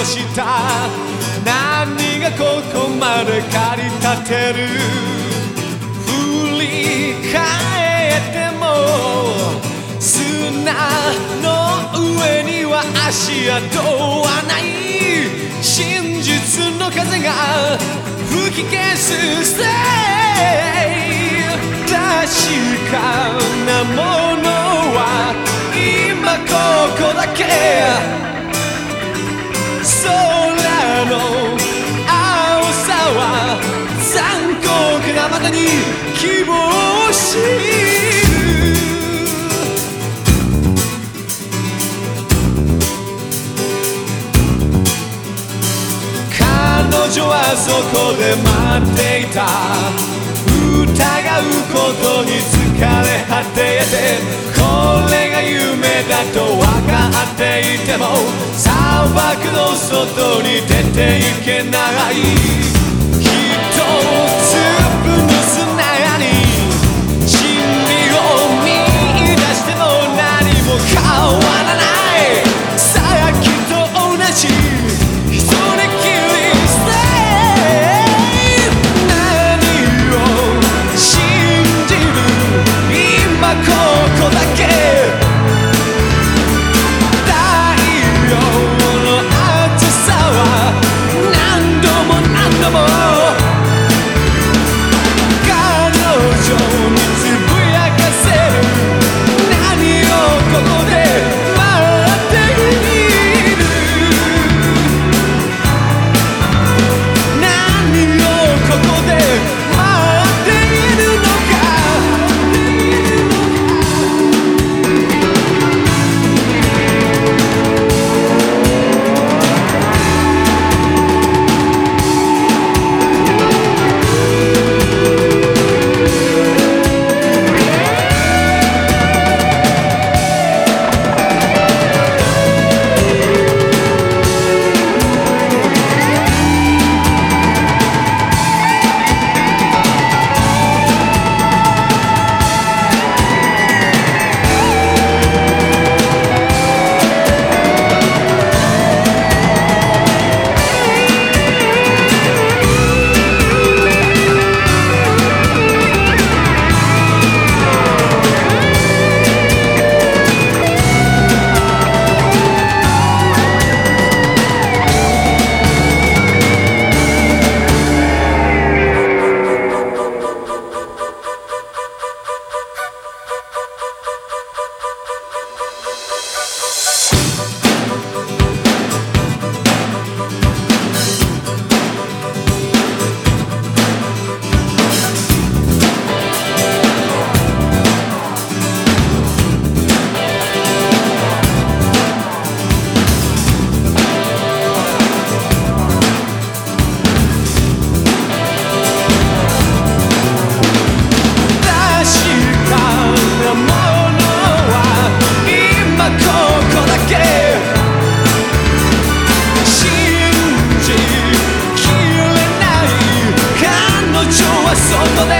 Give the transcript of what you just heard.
の下何がここまで駆り立てる？振り返っても砂の上には足跡はない。真実の風が吹き消すせい。確かなものは今ここだけ。たに希望を知る彼女はそこで待っていた。疑うことに疲れ果てて。これが夢だと分かっていても砂漠の外に出ていけない。そで